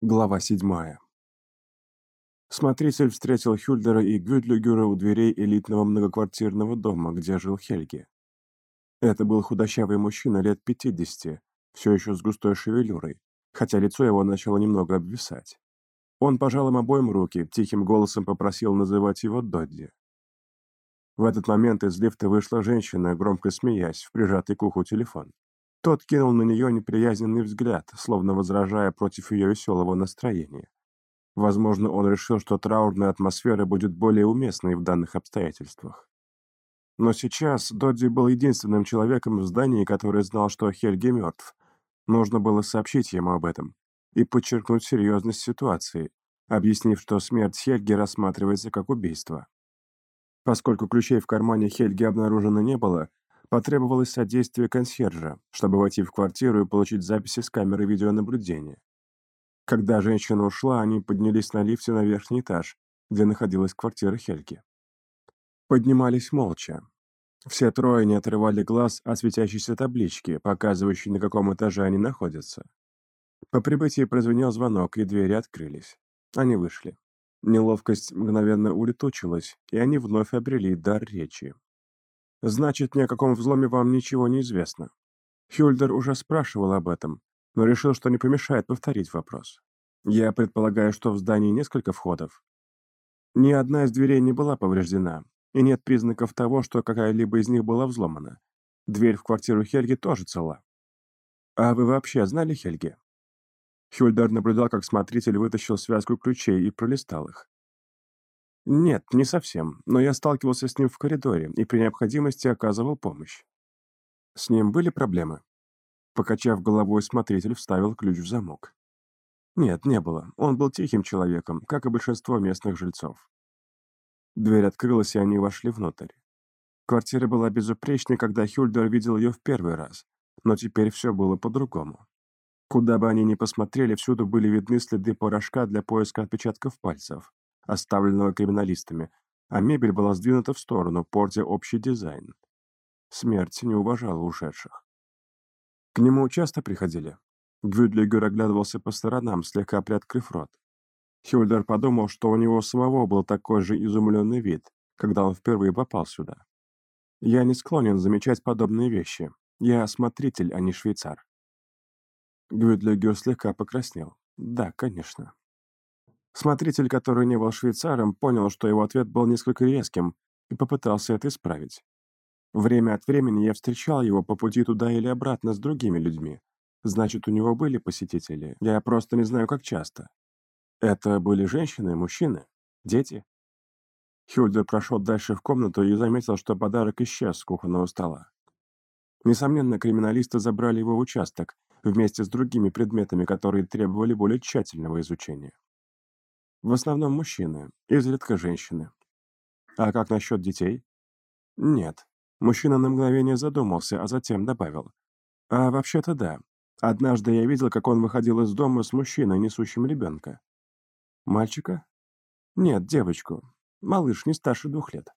Глава седьмая. Смотритель встретил Хюльдера и Гюдлюгера у дверей элитного многоквартирного дома, где жил Хельги. Это был худощавый мужчина лет 50, все еще с густой шевелюрой, хотя лицо его начало немного обвисать. Он пожал им обоим руки, тихим голосом попросил называть его Додди. В этот момент из лифта вышла женщина, громко смеясь, в прижатый к уху телефон. Тот кинул на нее неприязненный взгляд, словно возражая против ее веселого настроения. Возможно, он решил, что траурная атмосфера будет более уместной в данных обстоятельствах. Но сейчас Додди был единственным человеком в здании, который знал, что Хельги мертв. Нужно было сообщить ему об этом и подчеркнуть серьезность ситуации, объяснив, что смерть Хельги рассматривается как убийство. Поскольку ключей в кармане Хельги обнаружено не было, Потребовалось содействие консьержа, чтобы войти в квартиру и получить записи с камеры видеонаблюдения. Когда женщина ушла, они поднялись на лифте на верхний этаж, где находилась квартира Хельги. Поднимались молча. Все трое не отрывали глаз от светящейся таблички, показывающей, на каком этаже они находятся. По прибытии прозвенел звонок, и двери открылись. Они вышли. Неловкость мгновенно улетучилась, и они вновь обрели дар речи. Значит, ни о каком взломе вам ничего не известно. Хюльдер уже спрашивал об этом, но решил, что не помешает повторить вопрос. Я предполагаю, что в здании несколько входов. Ни одна из дверей не была повреждена, и нет признаков того, что какая-либо из них была взломана. Дверь в квартиру Хельги тоже цела. А вы вообще знали Хельги? Хюльдер наблюдал, как смотритель вытащил связку ключей и пролистал их. Нет, не совсем, но я сталкивался с ним в коридоре и при необходимости оказывал помощь. С ним были проблемы? Покачав головой, смотритель вставил ключ в замок. Нет, не было. Он был тихим человеком, как и большинство местных жильцов. Дверь открылась, и они вошли внутрь. Квартира была безупречной, когда Хюльдер видел ее в первый раз, но теперь все было по-другому. Куда бы они ни посмотрели, всюду были видны следы порошка для поиска отпечатков пальцев, оставленного криминалистами, а мебель была сдвинута в сторону, портя общий дизайн. Смерть не уважала ушедших. К нему часто приходили. Гвюдлигер оглядывался по сторонам, слегка приоткрыв рот. Хюльдер подумал, что у него самого был такой же изумленный вид, когда он впервые попал сюда. «Я не склонен замечать подобные вещи. Я осмотритель, а не швейцар». Гвюдлигер слегка покраснел. «Да, конечно». Смотритель, который не был швейцаром, понял, что его ответ был несколько резким, и попытался это исправить. Время от времени я встречал его по пути туда или обратно с другими людьми. Значит, у него были посетители. Я просто не знаю, как часто. Это были женщины, мужчины, дети? Хюльдер прошел дальше в комнату и заметил, что подарок исчез с кухонного стола. Несомненно, криминалисты забрали его в участок вместе с другими предметами, которые требовали более тщательного изучения. В основном мужчины, изредка женщины. А как насчет детей? Нет. Мужчина на мгновение задумался, а затем добавил. А вообще-то да. Однажды я видел, как он выходил из дома с мужчиной, несущим ребенка. Мальчика? Нет, девочку. Малыш не старше двух лет.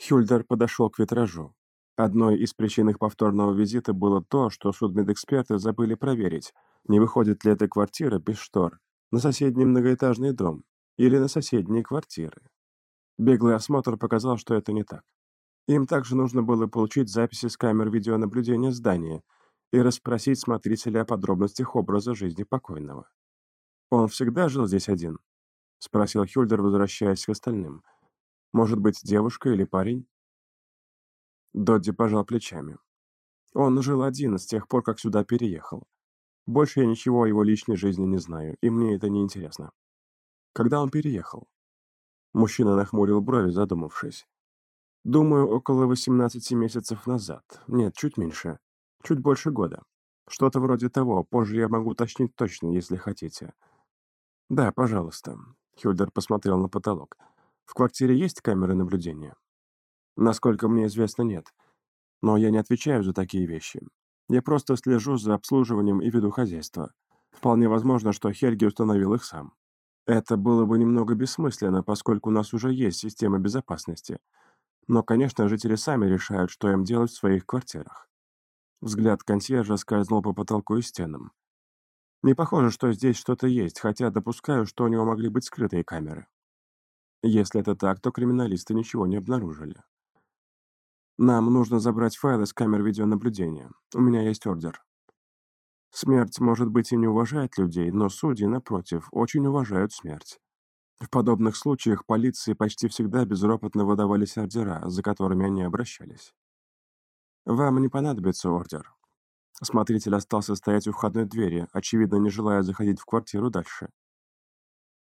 Хюльдер подошел к витражу. Одной из причин их повторного визита было то, что судмедэксперты забыли проверить, не выходит ли эта квартира без штор, на соседний многоэтажный дом или на соседние квартиры. Беглый осмотр показал, что это не так. Им также нужно было получить записи с камер видеонаблюдения здания и расспросить смотрителя о подробностях образа жизни покойного. «Он всегда жил здесь один?» — спросил Хюльдер, возвращаясь к остальным. «Может быть, девушка или парень?» Додди пожал плечами. Он жил один с тех пор, как сюда переехал. Больше я ничего о его личной жизни не знаю, и мне это не интересно. Когда он переехал? Мужчина нахмурил брови, задумавшись. Думаю, около 18 месяцев назад. Нет, чуть меньше. Чуть больше года. Что-то вроде того. Позже я могу уточнить точно, если хотите. Да, пожалуйста. Хюльдер посмотрел на потолок. В квартире есть камеры наблюдения? Насколько мне известно, нет. Но я не отвечаю за такие вещи. Я просто слежу за обслуживанием и веду хозяйство. Вполне возможно, что Хельги установил их сам. Это было бы немного бессмысленно, поскольку у нас уже есть система безопасности. Но, конечно, жители сами решают, что им делать в своих квартирах. Взгляд консьержа скользнул по потолку и стенам. Не похоже, что здесь что-то есть, хотя допускаю, что у него могли быть скрытые камеры. Если это так, то криминалисты ничего не обнаружили. Нам нужно забрать файлы с камер видеонаблюдения. У меня есть ордер. Смерть, может быть, и не уважает людей, но судьи, напротив, очень уважают смерть. В подобных случаях полиции почти всегда безропотно выдавались ордера, за которыми они обращались. Вам не понадобится ордер. Смотритель остался стоять у входной двери, очевидно, не желая заходить в квартиру дальше.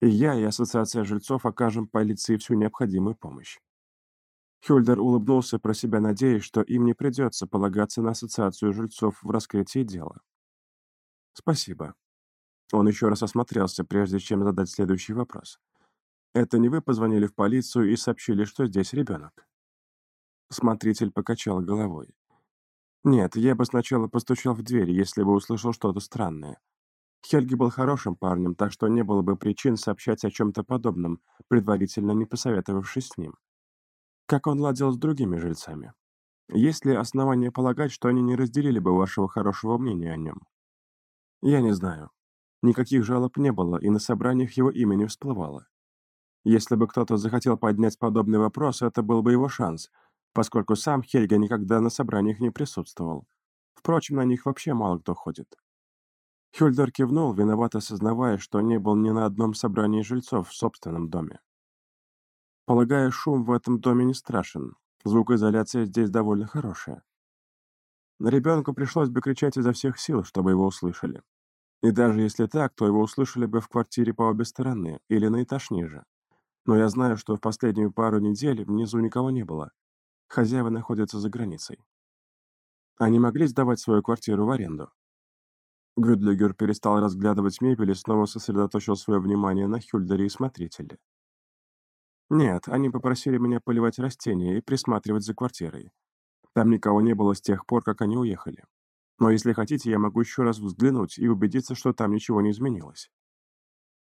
И я, и Ассоциация жильцов окажем полиции всю необходимую помощь. Хюльдер улыбнулся про себя, надеясь, что им не придется полагаться на Ассоциацию жильцов в раскрытии дела. «Спасибо». Он еще раз осмотрелся, прежде чем задать следующий вопрос. «Это не вы позвонили в полицию и сообщили, что здесь ребенок?» Смотритель покачал головой. «Нет, я бы сначала постучал в дверь, если бы услышал что-то странное. Хельги был хорошим парнем, так что не было бы причин сообщать о чем-то подобном, предварительно не посоветовавшись с ним. Как он ладил с другими жильцами? Есть ли основания полагать, что они не разделили бы вашего хорошего мнения о нем? Я не знаю. Никаких жалоб не было, и на собраниях его имя не всплывало. Если бы кто-то захотел поднять подобный вопрос, это был бы его шанс, поскольку сам Хельга никогда на собраниях не присутствовал. Впрочем, на них вообще мало кто ходит. Хюльдер кивнул, виновато осознавая, что не был ни на одном собрании жильцов в собственном доме. Полагаю, шум в этом доме не страшен. Звукоизоляция здесь довольно хорошая. Ребенку пришлось бы кричать изо всех сил, чтобы его услышали. И даже если так, то его услышали бы в квартире по обе стороны или на этаж ниже. Но я знаю, что в последнюю пару недель внизу никого не было. Хозяева находятся за границей. Они могли сдавать свою квартиру в аренду. Гюдлигер перестал разглядывать мебель и снова сосредоточил свое внимание на Хюльдере и смотрителе. Нет, они попросили меня поливать растения и присматривать за квартирой. Там никого не было с тех пор, как они уехали. Но если хотите, я могу еще раз взглянуть и убедиться, что там ничего не изменилось.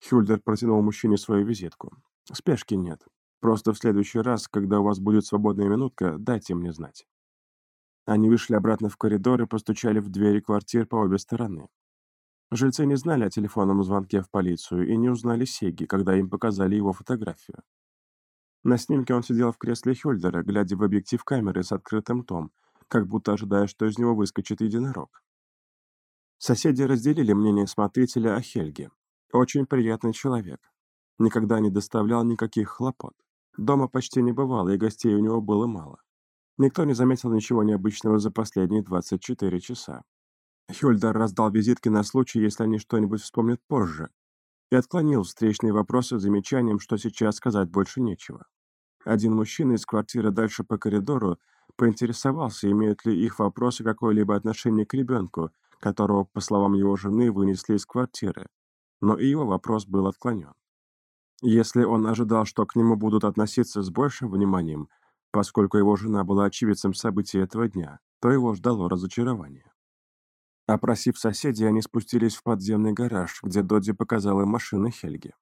Хюльдер протянул мужчине свою визитку. Спешки нет. Просто в следующий раз, когда у вас будет свободная минутка, дайте мне знать. Они вышли обратно в коридор и постучали в двери квартир по обе стороны. Жильцы не знали о телефонном звонке в полицию и не узнали Сеги, когда им показали его фотографию. На снимке он сидел в кресле Хюльдера, глядя в объектив камеры с открытым том, как будто ожидая, что из него выскочит единорог. Соседи разделили мнение смотрителя о Хельге. Очень приятный человек. Никогда не доставлял никаких хлопот. Дома почти не бывало, и гостей у него было мало. Никто не заметил ничего необычного за последние 24 часа. Хюльдер раздал визитки на случай, если они что-нибудь вспомнят позже, и отклонил встречные вопросы замечанием, что сейчас сказать больше нечего. Один мужчина из квартиры дальше по коридору поинтересовался, имеют ли их вопросы какое-либо отношение к ребенку, которого, по словам его жены, вынесли из квартиры, но и его вопрос был отклонен. Если он ожидал, что к нему будут относиться с большим вниманием, поскольку его жена была очевидцем событий этого дня, то его ждало разочарование. Опросив соседей, они спустились в подземный гараж, где Додди показала машины Хельги.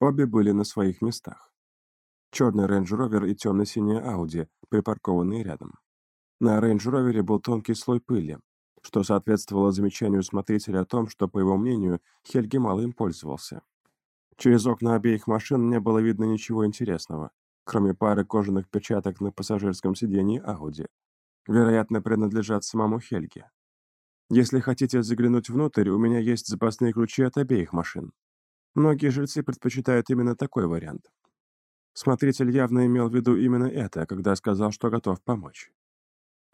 Обе были на своих местах. Черный Range Rover и темно-синяя Audi, припаркованные рядом. На Range Rover был тонкий слой пыли, что соответствовало замечанию смотрителя о том, что, по его мнению, Хельги мало им пользовался. Через окна обеих машин не было видно ничего интересного, кроме пары кожаных перчаток на пассажирском сидении Audi. Вероятно, принадлежат самому Хельге. Если хотите заглянуть внутрь, у меня есть запасные ключи от обеих машин. Многие жильцы предпочитают именно такой вариант. Смотритель явно имел в виду именно это, когда сказал, что готов помочь.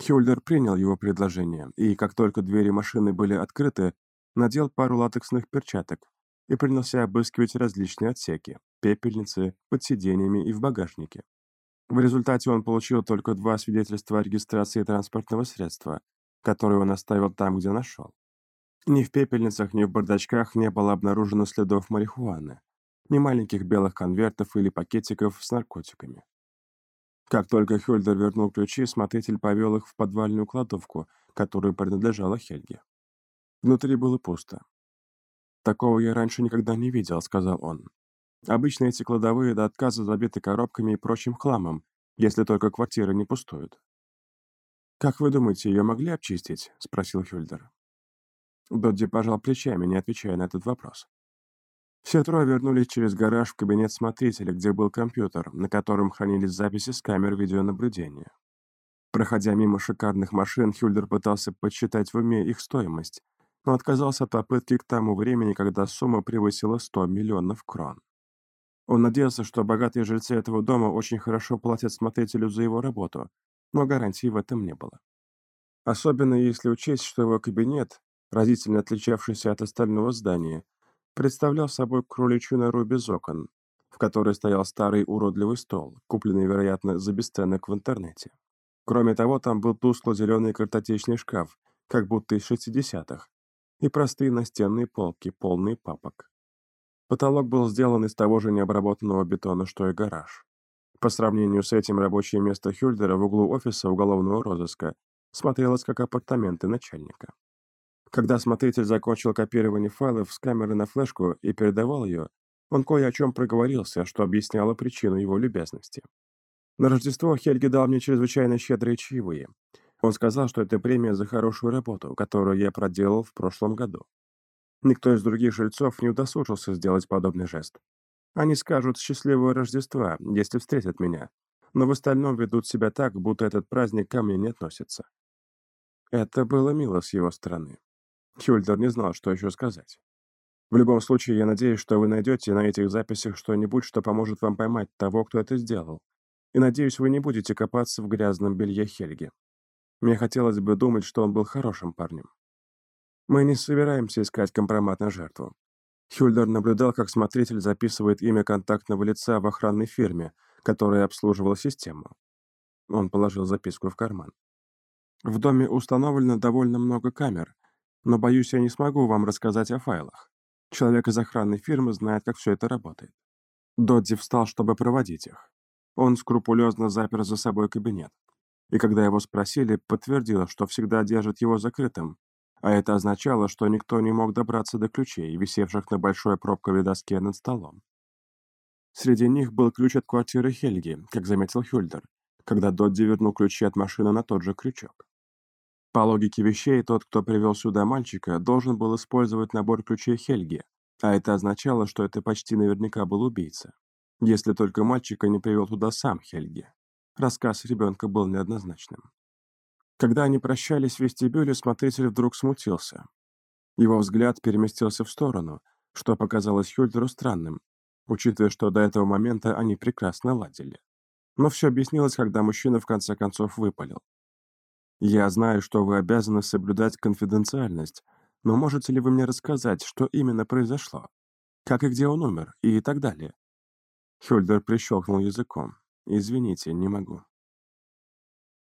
Хюльдер принял его предложение, и, как только двери машины были открыты, надел пару латексных перчаток и принялся обыскивать различные отсеки, пепельницы, под сиденьями и в багажнике. В результате он получил только два свидетельства о регистрации транспортного средства, который он оставил там, где нашел. Ни в пепельницах, ни в бардачках не было обнаружено следов марихуаны, ни маленьких белых конвертов или пакетиков с наркотиками. Как только Хюльдер вернул ключи, смотритель повел их в подвальную кладовку, которую принадлежала Хельге. Внутри было пусто. «Такого я раньше никогда не видел», — сказал он. «Обычно эти кладовые до отказа забиты коробками и прочим хламом, если только квартиры не пустуют. «Как вы думаете, ее могли обчистить?» — спросил Хюльдер. Додди пожал плечами, не отвечая на этот вопрос. Все трое вернулись через гараж в кабинет смотрителя, где был компьютер, на котором хранились записи с камер видеонаблюдения. Проходя мимо шикарных машин, Хюльдер пытался подсчитать в уме их стоимость, но отказался от попытки к тому времени, когда сумма превысила 100 миллионов крон. Он надеялся, что богатые жильцы этого дома очень хорошо платят смотрителю за его работу, но гарантий в этом не было. Особенно если учесть, что его кабинет, разительно отличавшийся от остального здания, представлял собой кроличью нору без окон, в которой стоял старый уродливый стол, купленный, вероятно, за бесценок в интернете. Кроме того, там был тускло-зеленый картотечный шкаф, как будто из 60-х, и простые настенные полки, полные папок. Потолок был сделан из того же необработанного бетона, что и гараж. По сравнению с этим рабочее место Хюльдера в углу офиса уголовного розыска смотрелось как апартаменты начальника. Когда смотритель закончил копирование файлов с камеры на флешку и передавал ее, он кое о чем проговорился, что объясняло причину его любезности. На Рождество Хельги дал мне чрезвычайно щедрые чаевые. Он сказал, что это премия за хорошую работу, которую я проделал в прошлом году. Никто из других жильцов не удосужился сделать подобный жест. Они скажут «счастливого Рождества», если встретят меня, но в остальном ведут себя так, будто этот праздник ко мне не относится. Это было мило с его стороны. Хюльдер не знал, что еще сказать. В любом случае, я надеюсь, что вы найдете на этих записях что-нибудь, что поможет вам поймать того, кто это сделал. И надеюсь, вы не будете копаться в грязном белье Хельги. Мне хотелось бы думать, что он был хорошим парнем. Мы не собираемся искать компромат на жертву. Хюльдер наблюдал, как смотритель записывает имя контактного лица в охранной фирме, которая обслуживала систему. Он положил записку в карман. В доме установлено довольно много камер, но, боюсь, я не смогу вам рассказать о файлах. Человек из охранной фирмы знает, как все это работает. Додди встал, чтобы проводить их. Он скрупулезно запер за собой кабинет. И когда его спросили, подтвердил, что всегда держит его закрытым, а это означало, что никто не мог добраться до ключей, висевших на большой пробковой доске над столом. Среди них был ключ от квартиры Хельги, как заметил Хюльдер, когда Додди вернул ключи от машины на тот же крючок. По логике вещей, тот, кто привел сюда мальчика, должен был использовать набор ключей Хельги, а это означало, что это почти наверняка был убийца. Если только мальчика не привел туда сам Хельги. Рассказ ребенка был неоднозначным. Когда они прощались в вестибюле, смотритель вдруг смутился. Его взгляд переместился в сторону, что показалось Хюльдеру странным, учитывая, что до этого момента они прекрасно ладили. Но все объяснилось, когда мужчина в конце концов выпалил. «Я знаю, что вы обязаны соблюдать конфиденциальность, но можете ли вы мне рассказать, что именно произошло? Как и где он умер, и так далее?» Хюльдер прищелкнул языком. «Извините, не могу».